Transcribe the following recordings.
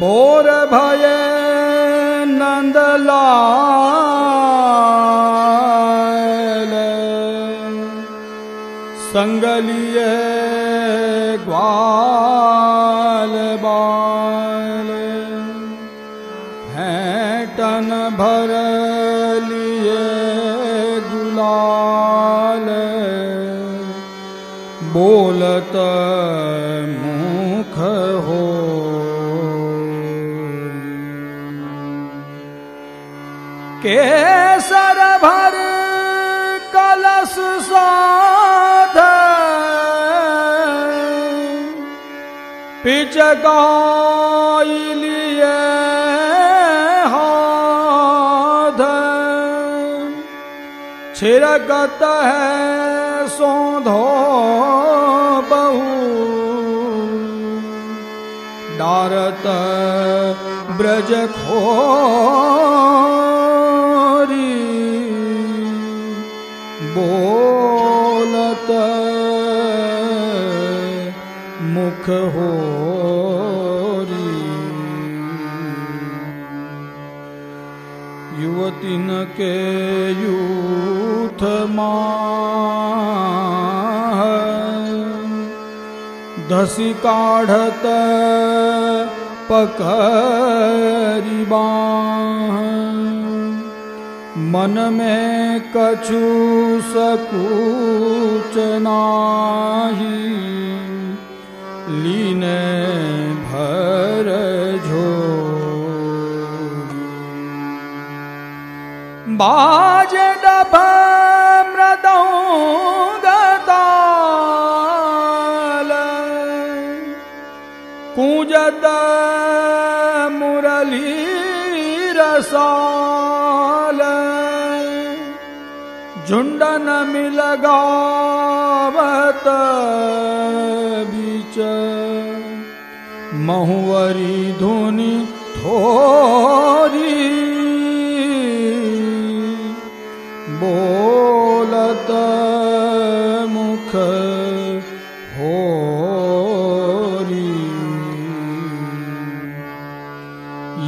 Bore भय नंदलाल संगलिए ग्वाल बाल। हैं टन भर लिए गुलाल बोलत केसर भर कलश साध। पिचकाइलिए हाध छिरकत है सौधो बहु। डारत ब्रज खोरी मुख होरी युवतीन के यूथ माह। धसी काढ़त पकरी बाह। मन में कछु सकूच नाही। लीने भर झोरी बाज डभ मृदौगताल। कूजत मुरली रसाल झुंडन मिल गावत बीच महुवरी धुनि थोरी बोलत मुख होरी।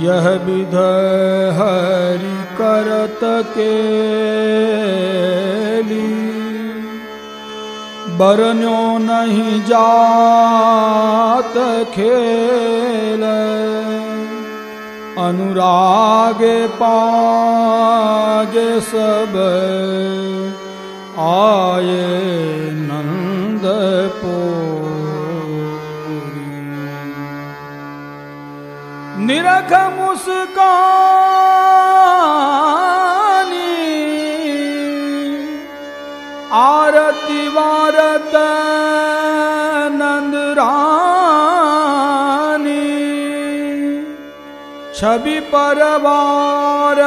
यह विध हरि करत के बरन्यो नहीं जात खेल। अनुरागे पागे सब आए छवि परवार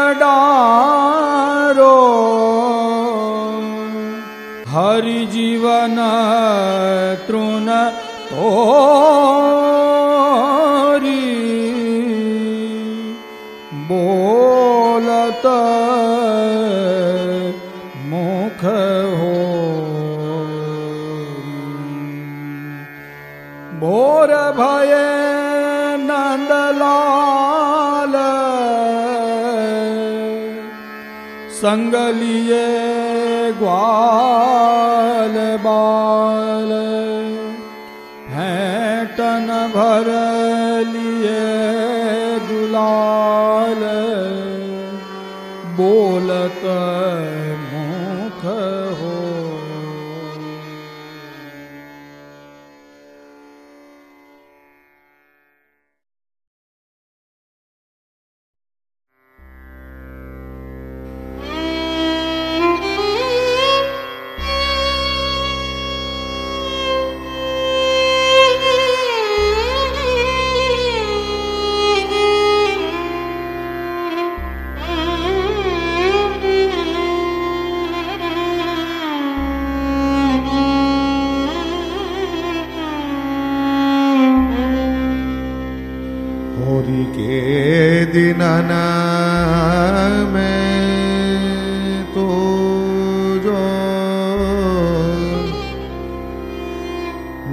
हरि जीवन तृण तोरी संगलिए ग्वाल बाल। हैटन भर लिए दुलाल। बोलत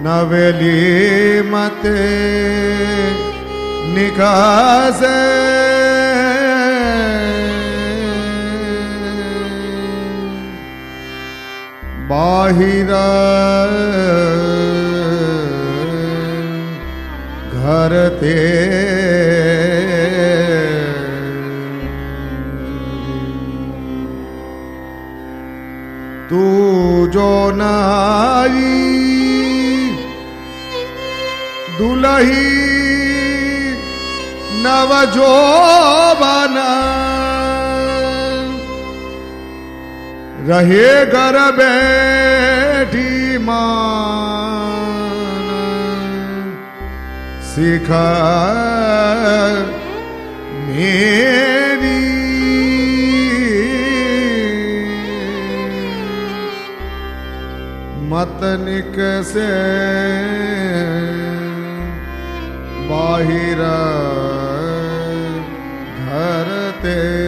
नवेली मते निकासे बाहिर घर ते तू जो नाई दुलही नव जो बना रहे घर बैठी मान। सिखा मेरी। मतनिक से बाहिर घर ते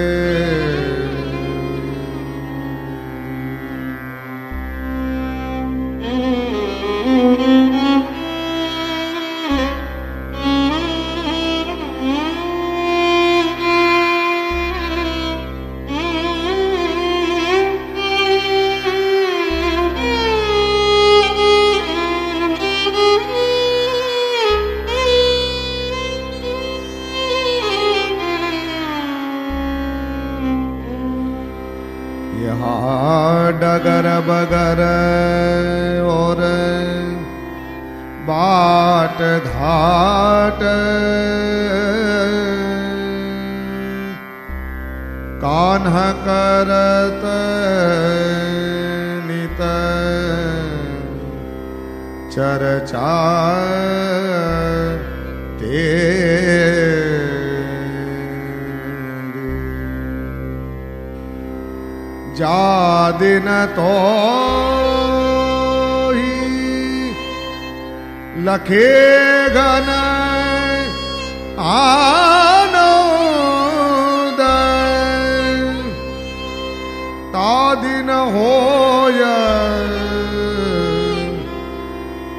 बगर और बाट घाट। कान्ह करत नित चर्चा तेरी जा दिन तो ही। लखे घन आनंद। ता दिन होय।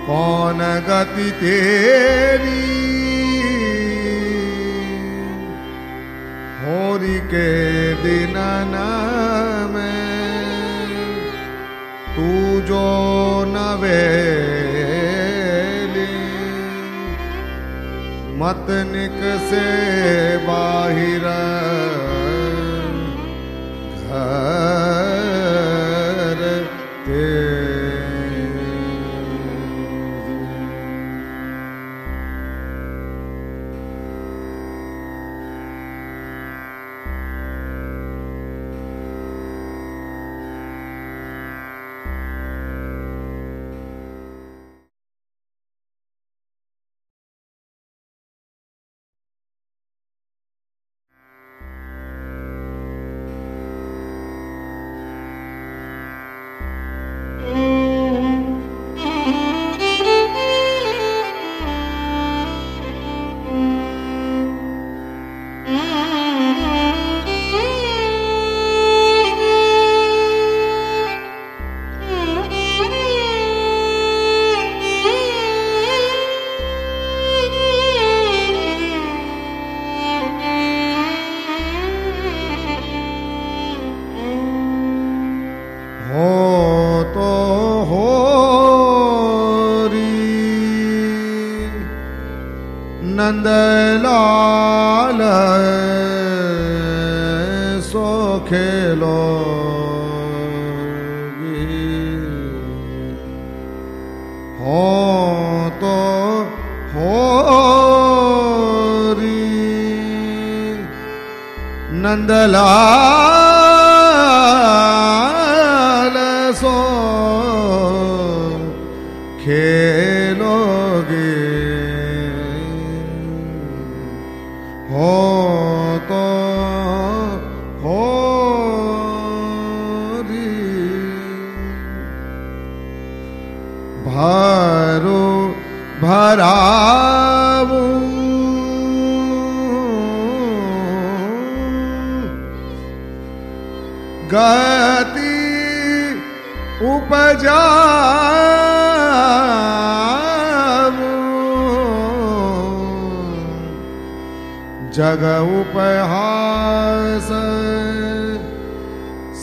कौन गति तेरी? होरी के दिन में जो नवेली मत निक से बाहिर। नंदलाल सो खेलो हो तो हो री नंदलाल गति उपजा जग उपहास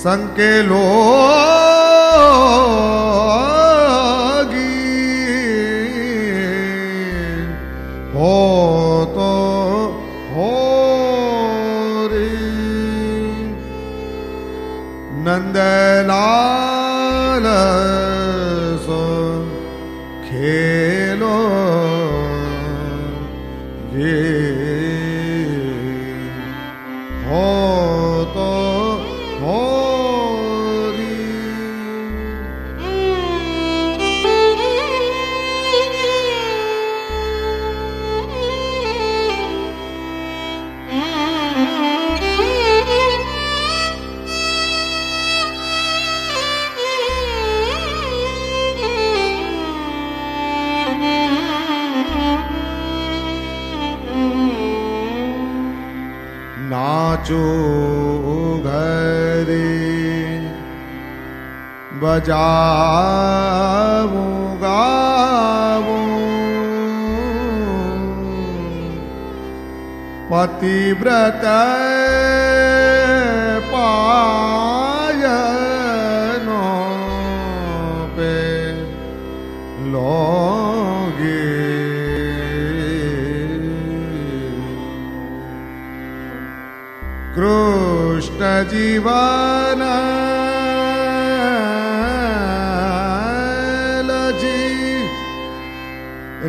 संके हो नाचो घरे। बजाऊ गाऊ पतिव्रत पायनो जीवन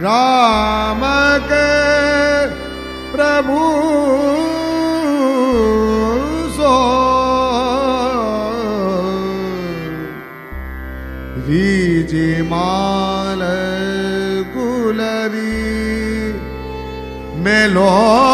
राम के प्रभु सो। रीजी माल गुलरी मेलोगी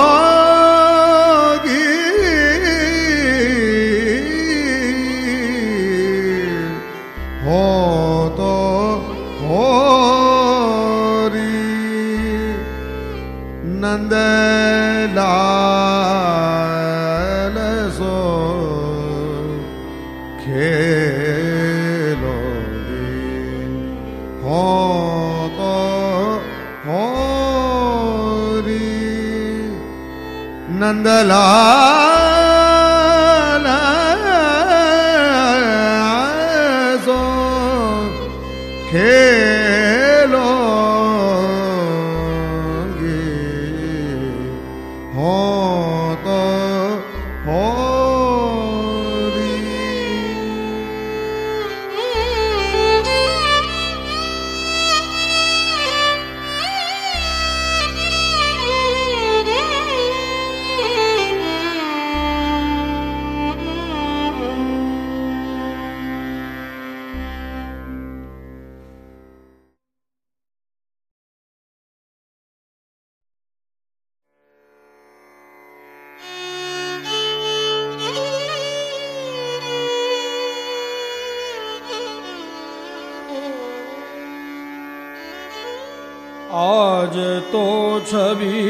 छवि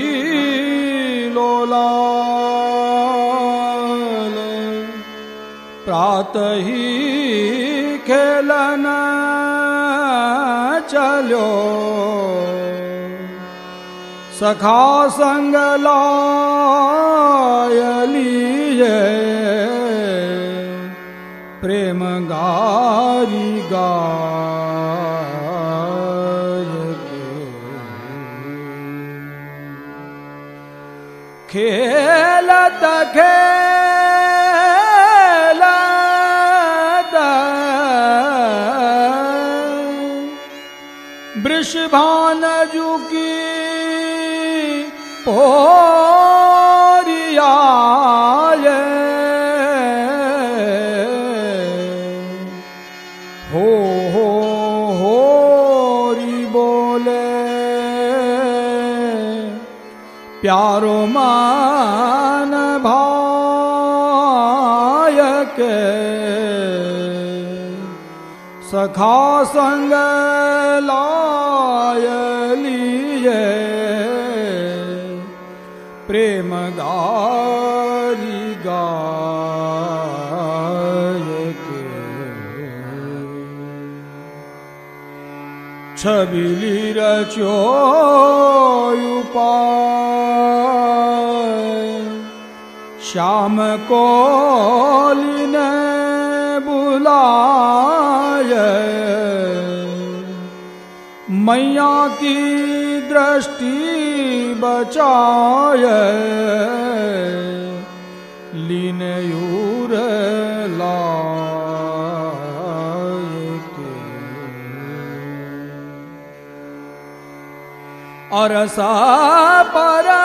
लोलाल प्रात ही खेलन चलो। सखा संग लायलिए प्रेम गारी गाय वृषभान जुकी पोरियाए हो हो बोले। प्यारो मान सखा संग लाय लिए। प्रेम गारी गाय के। छबिली रचो उपाय। श्याम कोलिने बुलाए मैया की दृष्टि बचाए लीन यूर अरसा परस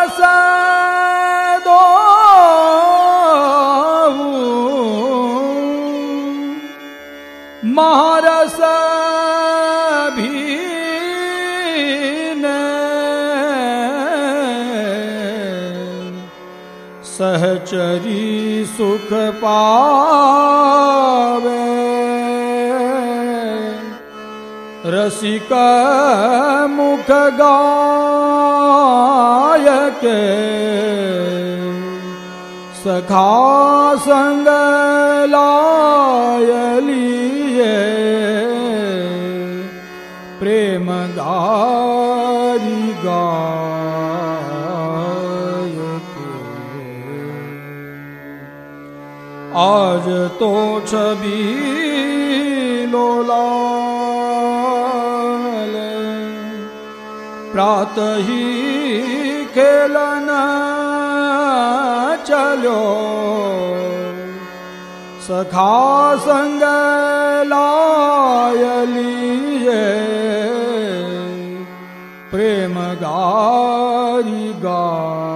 सहचरी सुख पावे। रसिक मुख गायक सखा संग लायलिए प्रेम गारी गायक आज तो छवि लोलाल प्रात ही खेलन चलो। सखा संग लायलिए प्रेम गारी गायक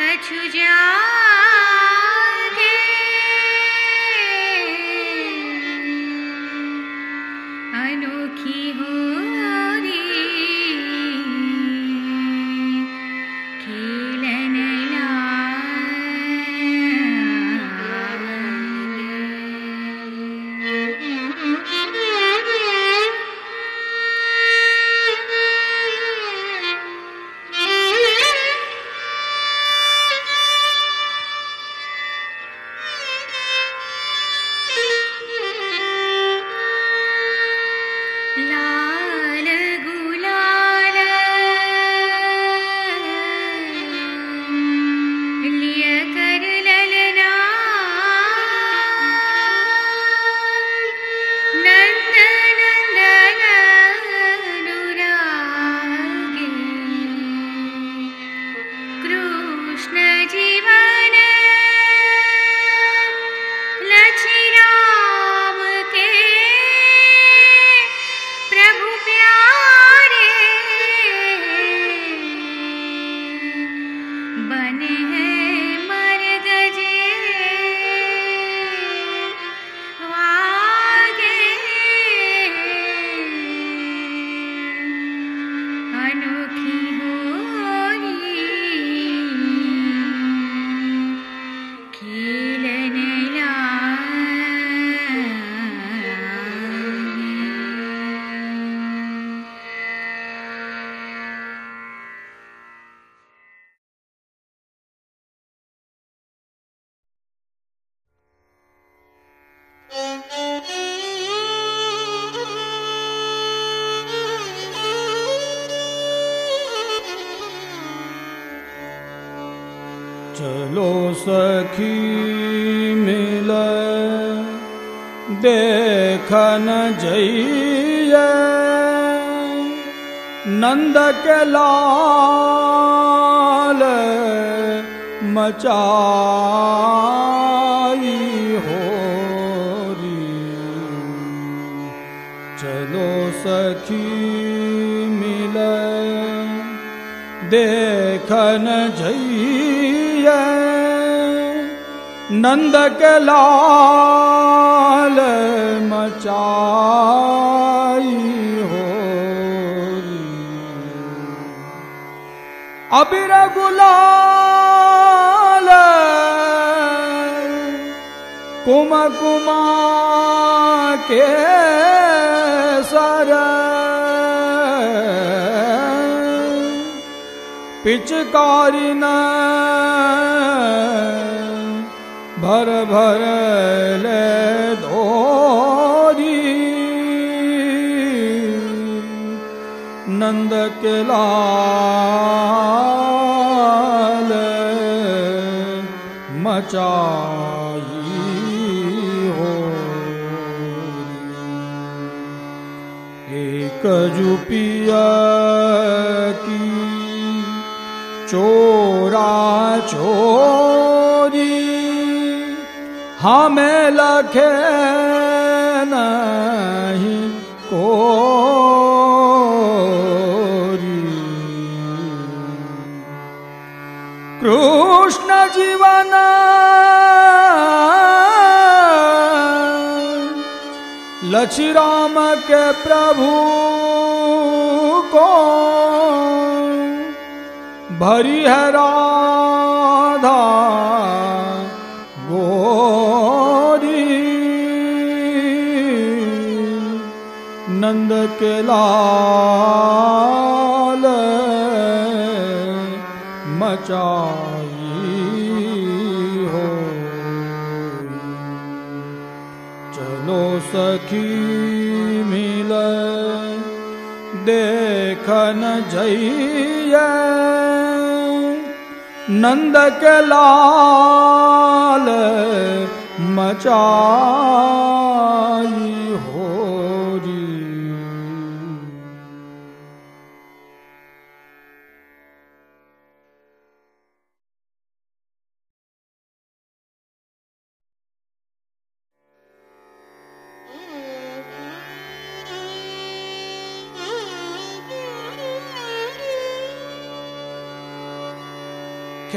कछु जागे सखी मिल देखन जइए। नंद के लाल मचाई हो चलो सखी मिल देखन जइए। नंद के लाल मचाई हो अबिर गुलाल कुम कुमा के सर। पिचकारी न भर भर ले धोरी। नंद के लाल मचाई हो। एक जुपिया की चोरा चोरी हमें लखे नहीं कोरी। कृष्ण जीवन लक्ष्मी राम के प्रभु को भरी है राधा गोरी। नंद के लाल मचाई हो। चलो सखी मिल देखन जइए नंद के लाल मचाई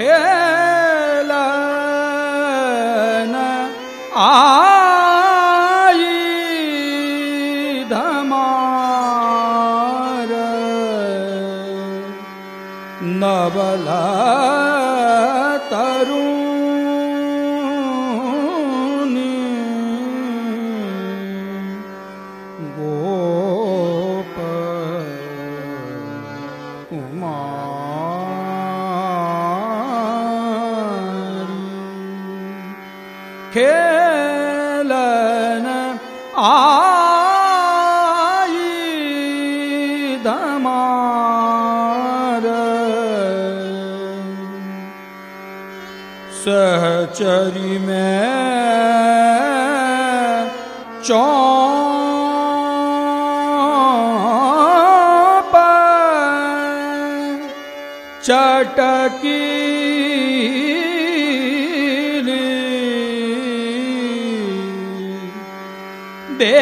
खेलन आई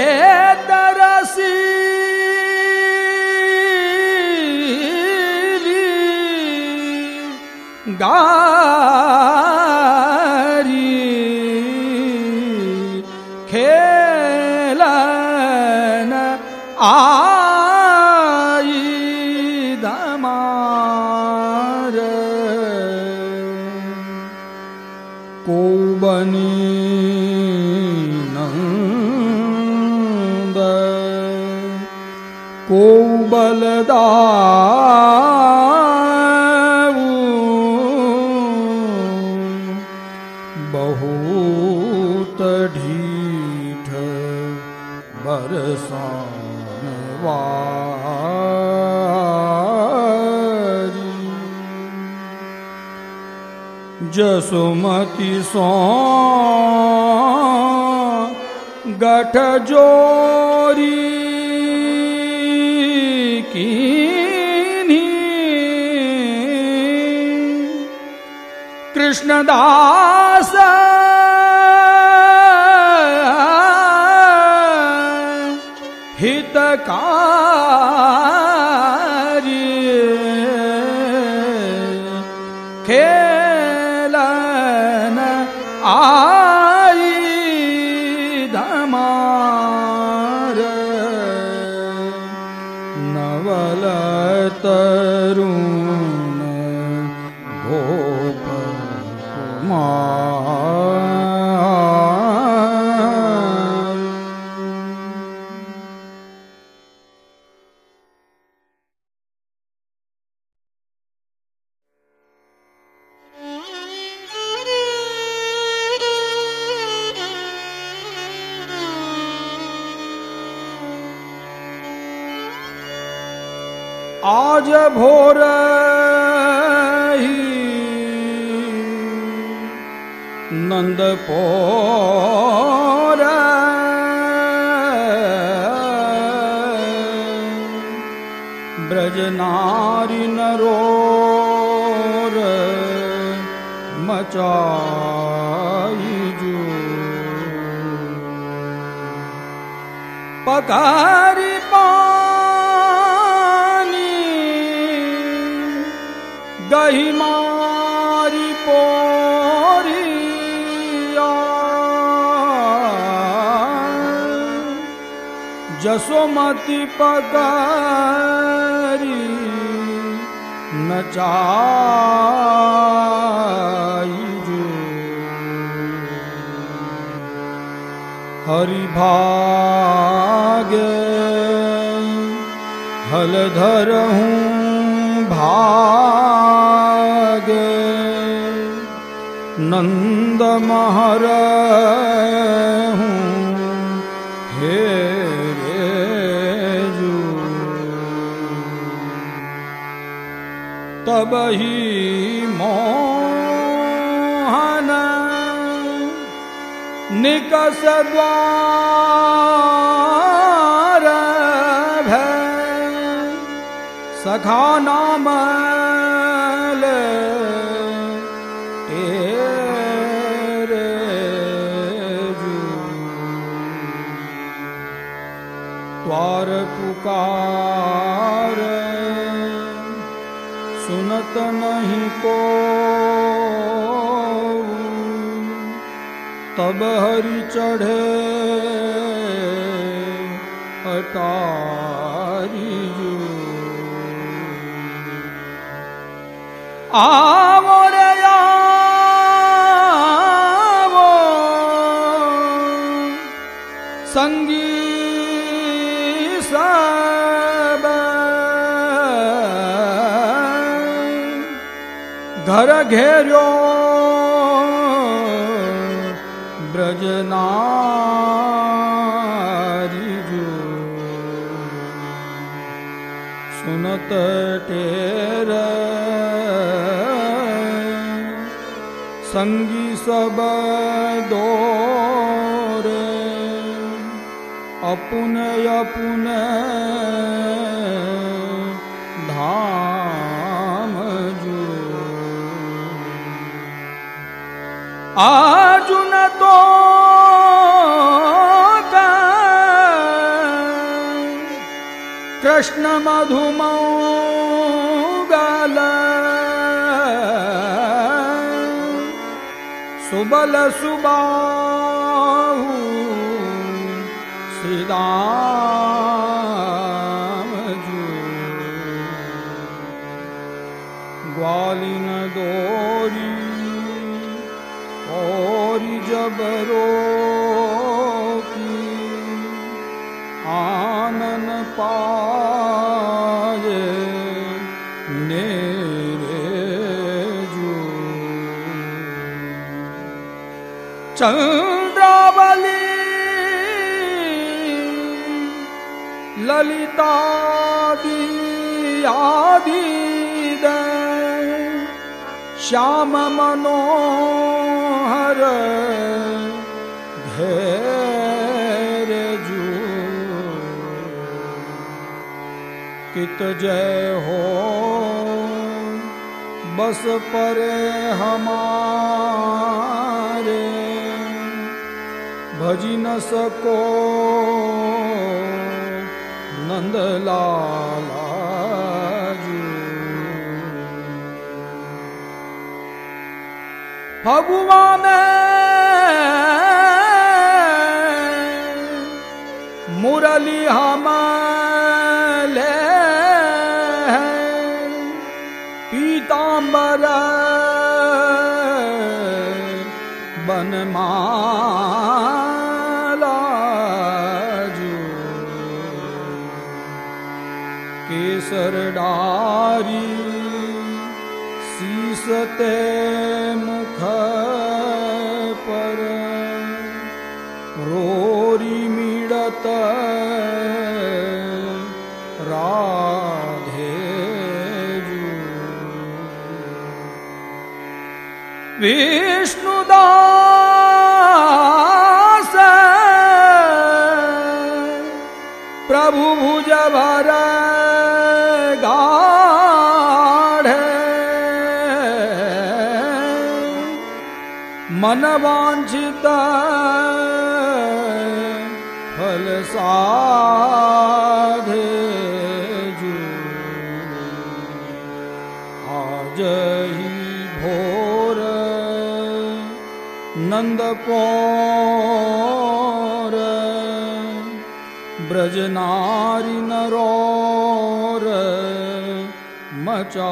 दे वारी जसुमति सो गठ जोरी कीनी। कृष्णदास आज भोर ही नंद पोर ब्रज नारी नरोर मचाई जो। पकारी गही मारी पोरिया जसोमती पकारी नचाई हरि भाग हलधर हूँ भाग नंद महर हूँ हे रेजू तब ही मोहन निकस द्वार सखा नाम पुकार सुनत नहीं को। तब हरि चढ़े अटारी जो। आवो घर घेरो ब्रजनारी सुनत टेर संगी सब दोरे अपुन अपुन कृष्ण मधुमौगल सुबल सुबाहु श्रीदाम जो। ग्वालिन दोरी और जबरो चंद्रावली ललिता दी आदि श्याम मनोहर घेर जू। कित जय हो बस परे हमारे भजी न सको। नंदलाला जू। भगवान मुरली हम ले पीताम्बर बनमाला केसर डारी शीसते मुख पर रोरी मिड़त राधे जू। मनवाञ्छित फलसाधे जू आज ही भोर नन्दपको ब्रजनारि ब्रजनारीण मचा